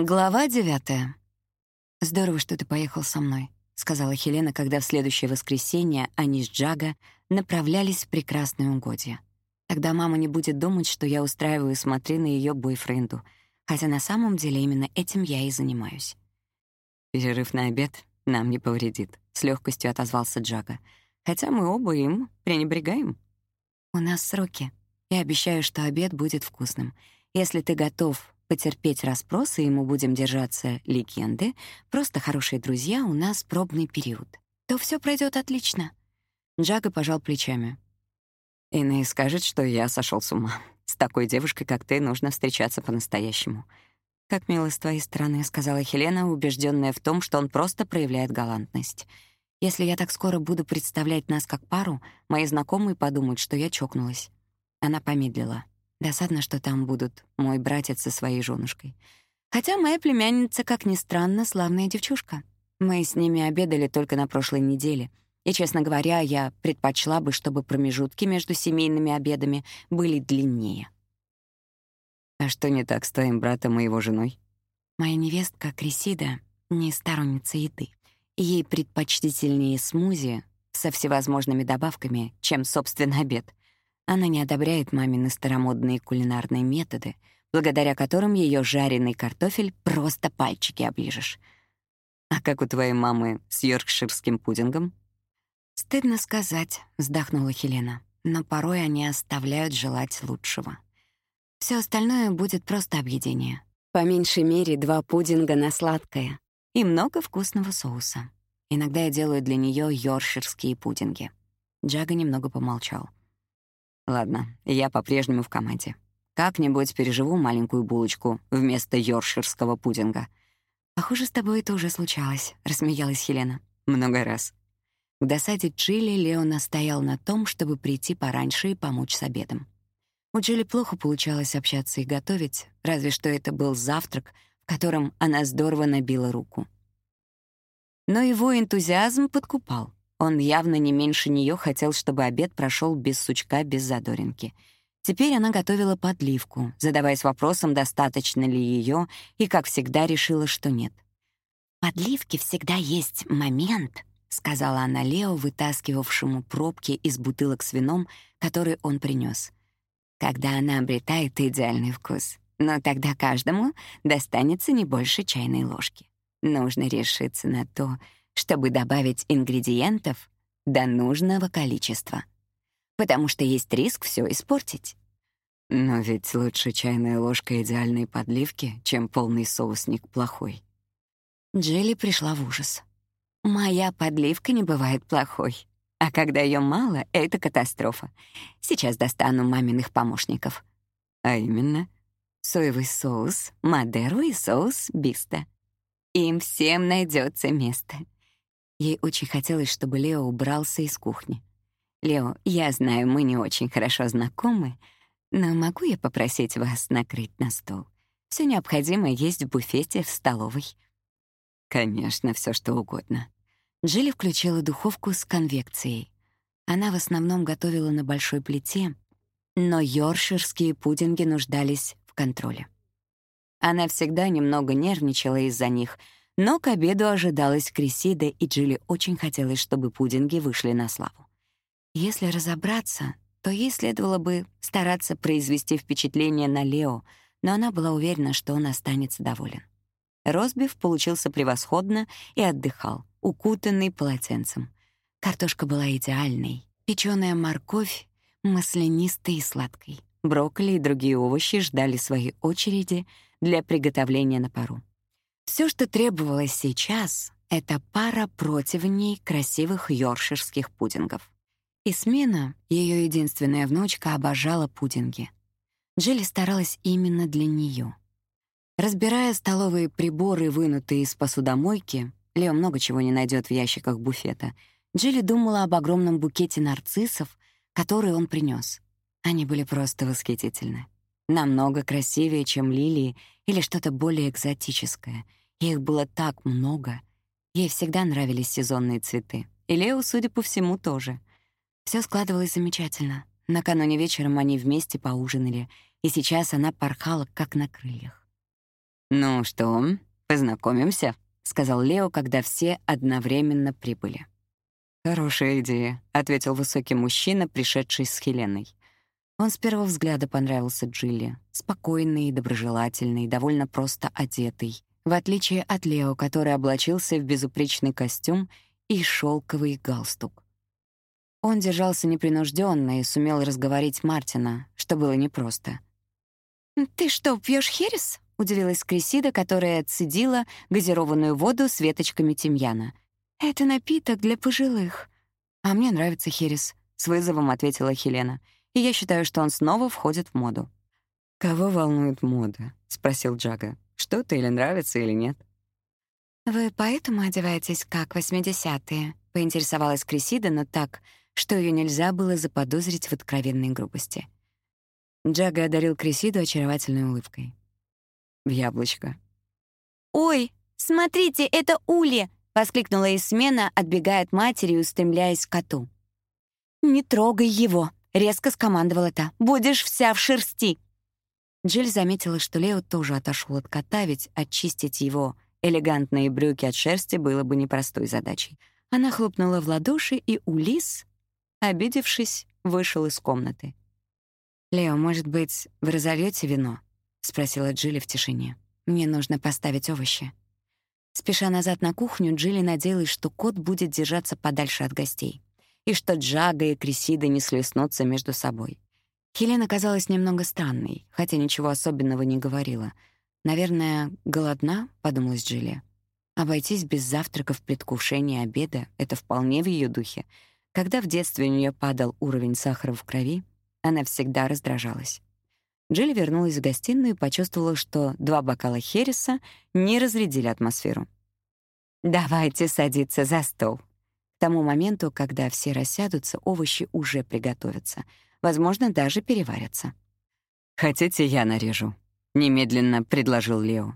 Глава девятая. «Здорово, что ты поехал со мной», — сказала Хелена, когда в следующее воскресенье они с Джага направлялись в прекрасное угодье. Тогда мама не будет думать, что я устраиваю смотри на ее бойфренду, хотя на самом деле именно этим я и занимаюсь. «Перерыв на обед нам не повредит», — с легкостью отозвался Джага. «Хотя мы оба им пренебрегаем». «У нас сроки. Я обещаю, что обед будет вкусным. Если ты готов потерпеть расспросы, и мы будем держаться легенды, просто хорошие друзья, у нас пробный период, то все пройдет отлично. Джага пожал плечами. Иная скажет, что я сошел с ума. С такой девушкой, как ты, нужно встречаться по-настоящему. Как мило с твоей стороны, сказала Хелена, убежденная в том, что он просто проявляет галантность. Если я так скоро буду представлять нас как пару, мои знакомые подумают, что я чокнулась. Она помедлила. Досадно, что там будут мой братец со своей женушкой. Хотя моя племянница, как ни странно, славная девчушка. Мы с ними обедали только на прошлой неделе. И, честно говоря, я предпочла бы, чтобы промежутки между семейными обедами были длиннее. А что не так с твоим братом и его женой? Моя невестка Крисида не сторонница еды. Ей предпочтительнее смузи со всевозможными добавками, чем, собственно, обед. Она не одобряет мамины старомодные кулинарные методы, благодаря которым ее жареный картофель просто пальчики оближешь. А как у твоей мамы с йоркширским пудингом? Стыдно сказать, вздохнула Хелена, но порой они оставляют желать лучшего. Все остальное будет просто объедение. По меньшей мере два пудинга на сладкое и много вкусного соуса. Иногда я делаю для нее йоркширские пудинги. Джага немного помолчал. Ладно, я по-прежнему в команде. Как-нибудь переживу маленькую булочку вместо йоркширского пудинга. Похоже, с тобой это уже случалось, рассмеялась Хелена. Много раз. В досаде Джилли Лео настоял на том, чтобы прийти пораньше и помочь с обедом. У Джилли плохо получалось общаться и готовить, разве что это был завтрак, в котором она здорово набила руку. Но его энтузиазм подкупал. Он явно не меньше нее хотел, чтобы обед прошел без сучка, без задоринки. Теперь она готовила подливку, задаваясь вопросом, достаточно ли ее, и, как всегда, решила, что нет. «Подливки всегда есть момент», — сказала она Лео, вытаскивавшему пробки из бутылок с вином, который он принес. «Когда она обретает идеальный вкус. Но тогда каждому достанется не больше чайной ложки. Нужно решиться на то, чтобы добавить ингредиентов до нужного количества. Потому что есть риск все испортить. Но ведь лучше чайная ложка идеальной подливки, чем полный соусник плохой. Джилли пришла в ужас. «Моя подливка не бывает плохой. А когда ее мало, это катастрофа. Сейчас достану маминых помощников. А именно, соевый соус, мадеру и соус биста. Им всем найдется место. Ей очень хотелось, чтобы Лео убрался из кухни. «Лео, я знаю, мы не очень хорошо знакомы, но могу я попросить вас накрыть на стол? Все необходимое есть в буфете в столовой». «Конечно, все что угодно». Джилли включила духовку с конвекцией. Она в основном готовила на большой плите, но йорширские пудинги нуждались в контроле. Она всегда немного нервничала из-за них — но к обеду ожидалась Крисида, и Джилли очень хотелось, чтобы пудинги вышли на славу. Если разобраться, то ей следовало бы стараться произвести впечатление на Лео, но она была уверена, что он останется доволен. Розбив получился превосходно и отдыхал, укутанный полотенцем. Картошка была идеальной, печёная морковь маслянистой и сладкой. Брокколи и другие овощи ждали своей очереди для приготовления на пару. Все, что требовалось сейчас, это пара противней красивых йоркширских пудингов. И ее единственная внучка, обожала пудинги. Джилли старалась именно для нее. Разбирая столовые приборы, вынутые из посудомойки, Лео много чего не найдет в ящиках буфета, Джилли думала об огромном букете нарциссов, который он принес. Они были просто восхитительны. Намного красивее, чем лилии или что-то более экзотическое — их было так много. Ей всегда нравились сезонные цветы. И Лео, судя по всему, тоже. Все складывалось замечательно. Накануне вечером они вместе поужинали, и сейчас она порхала, как на крыльях. «Ну что, познакомимся?» — сказал Лео, когда все одновременно прибыли. «Хорошая идея», — ответил высокий мужчина, пришедший с Хеленой. Он с первого взгляда понравился Джилли. Спокойный, доброжелательный, довольно просто одетый. В отличие от Лео, который облачился в безупречный костюм и шелковый галстук. Он держался непринужденно и сумел разговорить Мартина, что было непросто. «Ты что, пьешь херес?» — удивилась Крисида, которая цедила газированную воду с веточками тимьяна. «Это напиток для пожилых». «А мне нравится херес», — с вызовом ответила Хелена. «И я считаю, что он снова входит в моду». «Кого волнует мода?» — спросил Джага. «Что-то или нравится, или нет?» «Вы поэтому одеваетесь как восьмидесятые?» — поинтересовалась Крисида, но так, что ее нельзя было заподозрить в откровенной грубости. Джага одарил Крисиду очаровательной улыбкой. В яблочко. «Ой, смотрите, это Ули!» — воскликнула Исмена, отбегая от матери и устремляясь к коту. «Не трогай его!» — резко скомандовала та. «Будешь вся в шерсти!» Джиль заметила, что Лео тоже отошел от кота, ведь очистить его элегантные брюки от шерсти было бы непростой задачей. Она хлопнула в ладоши, и Улис, обидевшись, вышел из комнаты. «Лео, может быть, вы разольёте вино?» — спросила Джилли в тишине. «Мне нужно поставить овощи». Спеша назад на кухню, Джилли надеялась, что кот будет держаться подальше от гостей, и что Джага и Крисида не слеснутся между собой. Хелена казалась немного странной, хотя ничего особенного не говорила. «Наверное, голодна?» — подумалась Джилли. Обойтись без завтрака в предвкушении обеда — это вполне в ее духе. Когда в детстве у нее падал уровень сахара в крови, она всегда раздражалась. Джилли вернулась в гостиную и почувствовала, что два бокала хереса не разрядили атмосферу. «Давайте садиться за стол». К тому моменту, когда все рассядутся, овощи уже приготовятся. Возможно, даже переварятся. «Хотите, я нарежу?» — немедленно предложил Лео.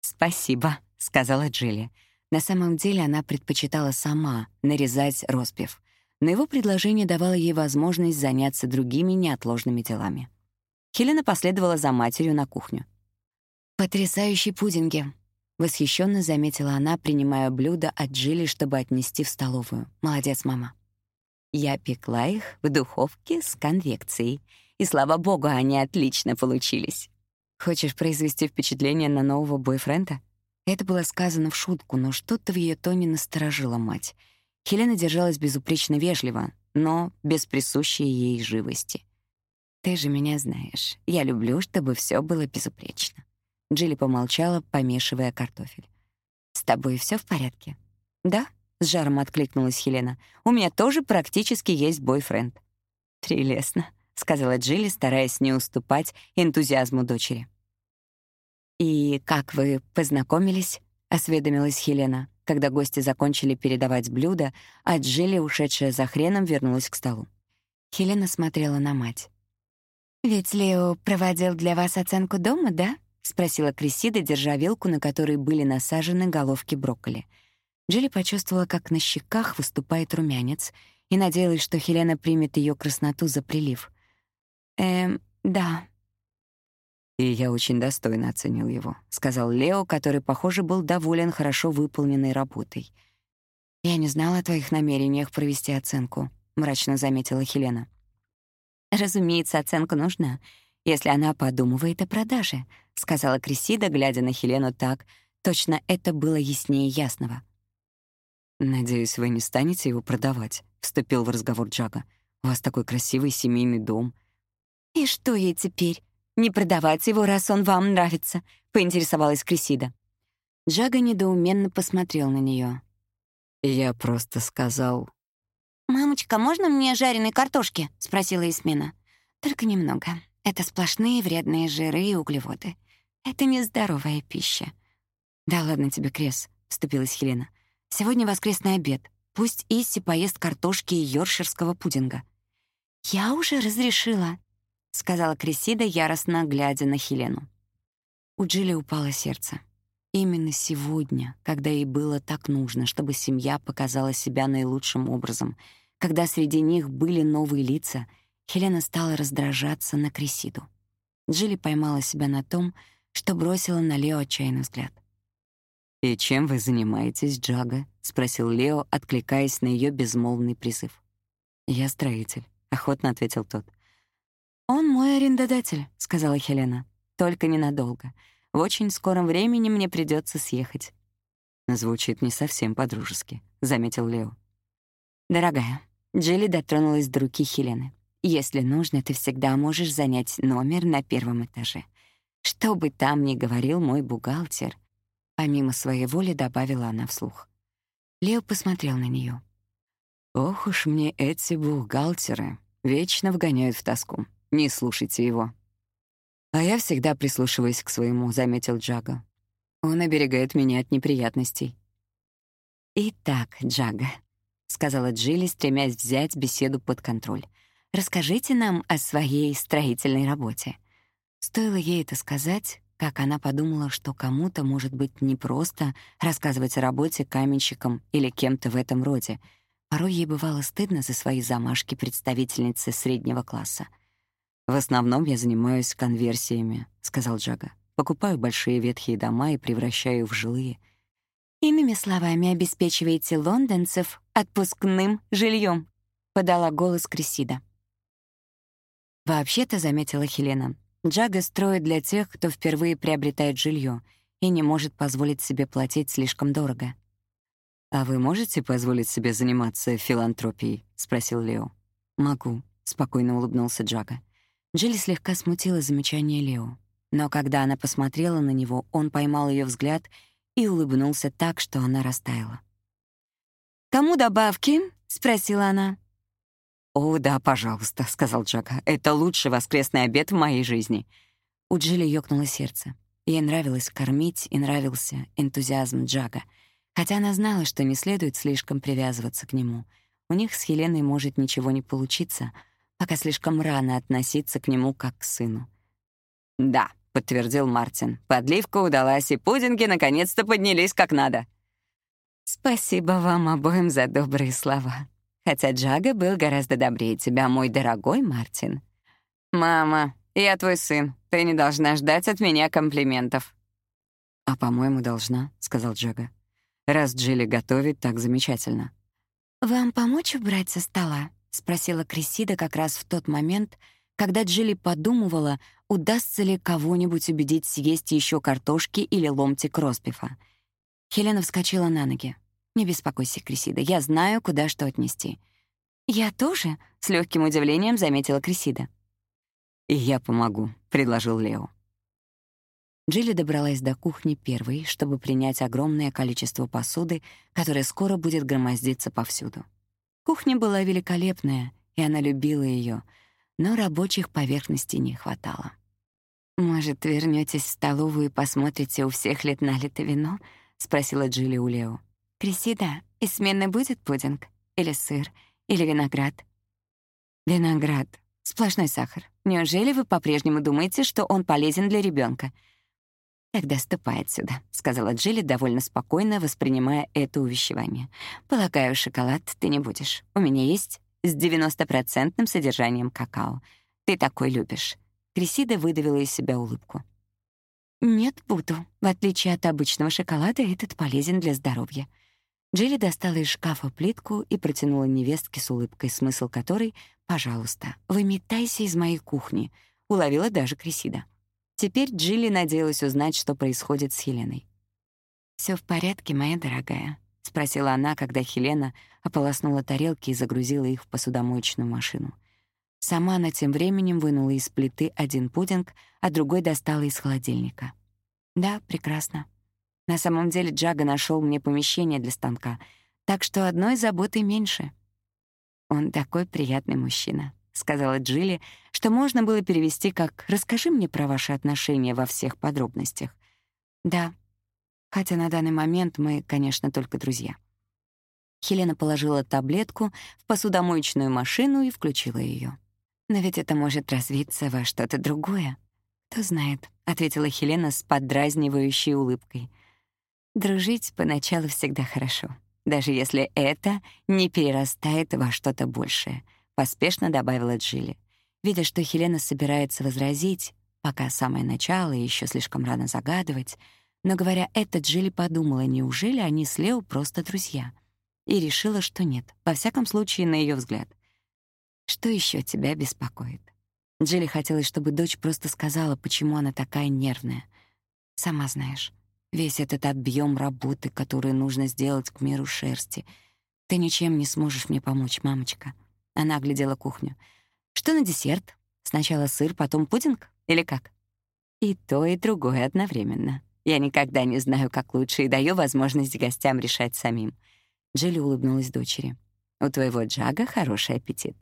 «Спасибо», — сказала Джилли. На самом деле она предпочитала сама нарезать роспев но его предложение давало ей возможность заняться другими неотложными делами. Хелена последовала за матерью на кухню. «Потрясающие пудинги!» — восхищенно заметила она, принимая блюдо от Джилли, чтобы отнести в столовую. «Молодец, мама!» Я пекла их в духовке с конвекцией, и, слава богу, они отлично получились. «Хочешь произвести впечатление на нового бойфренда?» Это было сказано в шутку, но что-то в ее тоне насторожило мать — Хелена держалась безупречно вежливо, но без присущей ей живости. «Ты же меня знаешь. Я люблю, чтобы все было безупречно». Джилли помолчала, помешивая картофель. «С тобой все в порядке?» «Да», — с жаром откликнулась Хелена. «У меня тоже практически есть бойфренд». «Прелестно», — сказала Джилли, стараясь не уступать энтузиазму дочери. «И как вы познакомились?» — осведомилась Хелена когда гости закончили передавать блюда, а Джилли, ушедшая за хреном, вернулась к столу. Хелена смотрела на мать. «Ведь Лео проводил для вас оценку дома, да?» — спросила Крисида, держа вилку, на которой были насажены головки брокколи. Джилли почувствовала, как на щеках выступает румянец, и надеялась, что Хелена примет ее красноту за прилив. «Эм, да», «И я очень достойно оценил его», — сказал Лео, который, похоже, был доволен хорошо выполненной работой. «Я не знала о твоих намерениях провести оценку», — мрачно заметила Хелена. «Разумеется, оценка нужна, если она подумывает о продаже», — сказала Крисида, глядя на Хелену так, точно это было яснее ясного. «Надеюсь, вы не станете его продавать», — вступил в разговор Джага. «У вас такой красивый семейный дом». «И что ей теперь?» «Не продавать его, раз он вам нравится», — поинтересовалась Крисида. Джага недоуменно посмотрел на нее. «Я просто сказал...» «Мамочка, можно мне жареной картошки?» — спросила Исмена. «Только немного. Это сплошные вредные жиры и углеводы. Это нездоровая пища». «Да ладно тебе, Крес», — вступилась Хелена. «Сегодня воскресный обед. Пусть Исси поест картошки и йоркширского пудинга». «Я уже разрешила», — сказала Крисида, яростно глядя на Хелену. У Джилли упало сердце. Именно сегодня, когда ей было так нужно, чтобы семья показала себя наилучшим образом, когда среди них были новые лица, Хелена стала раздражаться на Крисиду. Джилли поймала себя на том, что бросила на Лео отчаянный взгляд. «И чем вы занимаетесь, Джага?» — спросил Лео, откликаясь на ее безмолвный призыв. «Я строитель», — охотно ответил тот. «Он мой арендодатель», — сказала Хелена. «Только ненадолго. В очень скором времени мне придется съехать». «Звучит не совсем по-дружески», — заметил Лео. «Дорогая», — Джилли дотронулась до руки Хелены. «Если нужно, ты всегда можешь занять номер на первом этаже. Что бы там ни говорил мой бухгалтер, Помимо своей воли добавила она вслух. Лео посмотрел на нее. «Ох уж мне эти бухгалтеры. Вечно вгоняют в тоску. Не слушайте его». «А я всегда прислушиваюсь к своему», — заметил Джага. «Он оберегает меня от неприятностей». «Итак, Джага», — сказала Джилли, стремясь взять беседу под контроль, «расскажите нам о своей строительной работе». Стоило ей это сказать, как она подумала, что кому-то может быть непросто рассказывать о работе каменщиком или кем-то в этом роде. Порой ей бывало стыдно за свои замашки представительницы среднего класса. «В основном я занимаюсь конверсиями», — сказал Джага. «Покупаю большие ветхие дома и превращаю в жилые». «Иными словами, обеспечиваете лондонцев отпускным жильем, подала голос Крисида. «Вообще-то», — заметила Хелена, Джага строит для тех, кто впервые приобретает жилье и не может позволить себе платить слишком дорого. «А вы можете позволить себе заниматься филантропией?» — спросил Лео. «Могу», — спокойно улыбнулся Джага. Джилли слегка смутила замечание Лео. Но когда она посмотрела на него, он поймал ее взгляд и улыбнулся так, что она растаяла. «Кому добавки?» — спросила она. «О, да, пожалуйста», — сказал Джага. «Это лучший воскресный обед в моей жизни». У Джилли ёкнуло сердце. Ей нравилось кормить и нравился энтузиазм Джага. Хотя она знала, что не следует слишком привязываться к нему. У них с Хеленой может ничего не получиться, пока слишком рано относиться к нему как к сыну. «Да», — подтвердил Мартин. «Подливка удалась, и пудинги наконец-то поднялись как надо». «Спасибо вам обоим за добрые слова», хотя Джага был гораздо добрее тебя, мой дорогой Мартин. «Мама, я твой сын. Ты не должна ждать от меня комплиментов». «А, по-моему, должна», — сказал Джага. «Раз Джилли готовит так замечательно». «Вам помочь убрать со стола?» — спросила Крисида как раз в тот момент, когда Джилли подумывала, удастся ли кого-нибудь убедить съесть еще картошки или ломтик ростбифа. Хелена вскочила на ноги. Не беспокойся, Крисида, я знаю, куда что отнести. Я тоже, с легким удивлением заметила Крисида. И я помогу, предложил Лео. Джилли добралась до кухни первой, чтобы принять огромное количество посуды, которое скоро будет громоздиться повсюду. Кухня была великолепная, и она любила ее, но рабочих поверхностей не хватало. «Может, вернётесь в столовую и посмотрите, у всех лет налито вино?» — спросила Джилли у Лео. «Крисида, из смены будет пудинг? Или сыр? Или виноград?» «Виноград. Сплошной сахар. Неужели вы по-прежнему думаете, что он полезен для ребенка? «Тогда ступай отсюда», — сказала Джилли, довольно спокойно воспринимая это увещевание. «Полагаю, шоколад ты не будешь. У меня есть с 90-процентным содержанием какао. Ты такой любишь». Крисида выдавила из себя улыбку. «Нет, буду. В отличие от обычного шоколада, этот полезен для здоровья. Джилли достала из шкафа плитку и протянула невестке с улыбкой, смысл которой «Пожалуйста, выметайся из моей кухни», уловила даже Крисида. Теперь Джилли надеялась узнать, что происходит с Хеленой. Все в порядке, моя дорогая?» — спросила она, когда Хелена ополоснула тарелки и загрузила их в посудомоечную машину. Сама она тем временем вынула из плиты один пудинг, а другой достала из холодильника. «Да, прекрасно. На самом деле Джага нашел мне помещение для станка, так что одной заботы меньше. Он такой приятный мужчина, сказала Джилли, что можно было перевести как «расскажи мне про ваши отношения во всех подробностях». Да, хотя на данный момент мы, конечно, только друзья. Хелена положила таблетку в посудомоечную машину и включила ее. Но ведь это может развиться во что-то другое. Кто знает, ответила Хелена с поддразнивающей улыбкой. Дружить поначалу всегда хорошо, даже если это не перерастает во что-то большее, поспешно добавила Джилли. Видя, что Хелена собирается возразить, Пока самое начало и еще слишком рано загадывать. Но, говоря это, Джилли подумала, неужели они с Лео просто друзья? И решила, что нет, во всяком случае, на ее взгляд. «Что еще тебя беспокоит?» Джилли хотелось, чтобы дочь просто сказала, почему она такая нервная. «Сама знаешь, весь этот объем работы, который нужно сделать к миру шерсти. Ты ничем не сможешь мне помочь, мамочка». Она оглядела кухню. «Что на десерт? Сначала сыр, потом пудинг? Или как?» «И то, и другое одновременно. Я никогда не знаю, как лучше, и даю возможность гостям решать самим». Джилли улыбнулась дочери. «У твоего Джага хороший аппетит».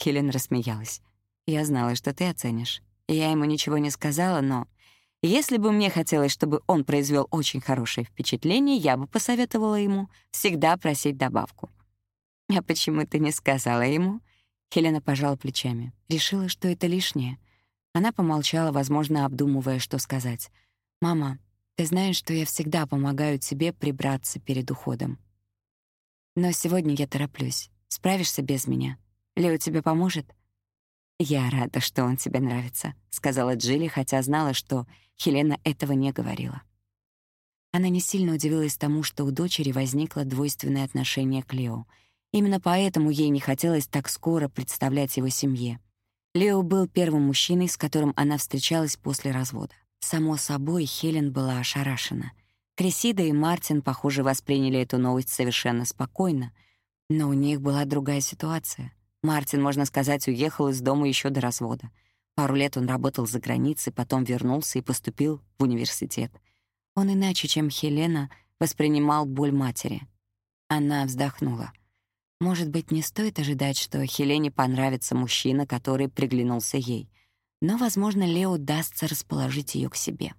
Хелен рассмеялась. «Я знала, что ты оценишь. Я ему ничего не сказала, но если бы мне хотелось, чтобы он произвел очень хорошее впечатление, я бы посоветовала ему всегда просить добавку. «А почему ты не сказала ему?» Хелена пожала плечами. Решила, что это лишнее. Она помолчала, возможно, обдумывая, что сказать. «Мама, ты знаешь, что я всегда помогаю тебе прибраться перед уходом. Но сегодня я тороплюсь. Справишься без меня? Лео тебе поможет?» «Я рада, что он тебе нравится», — сказала Джилли, хотя знала, что Хелена этого не говорила. Она не сильно удивилась тому, что у дочери возникло двойственное отношение к Лео. Именно поэтому ей не хотелось так скоро представлять его семье. Лео был первым мужчиной, с которым она встречалась после развода. Само собой, Хелен была ошарашена. Крисида и Мартин, похоже, восприняли эту новость совершенно спокойно, но у них была другая ситуация. Мартин, можно сказать, уехал из дома еще до развода. Пару лет он работал за границей, потом вернулся и поступил в университет. Он иначе, чем Хелена, воспринимал боль матери. Она вздохнула. Может быть, не стоит ожидать, что Хелене понравится мужчина, который приглянулся ей. Но, возможно, Лео удастся расположить ее к себе.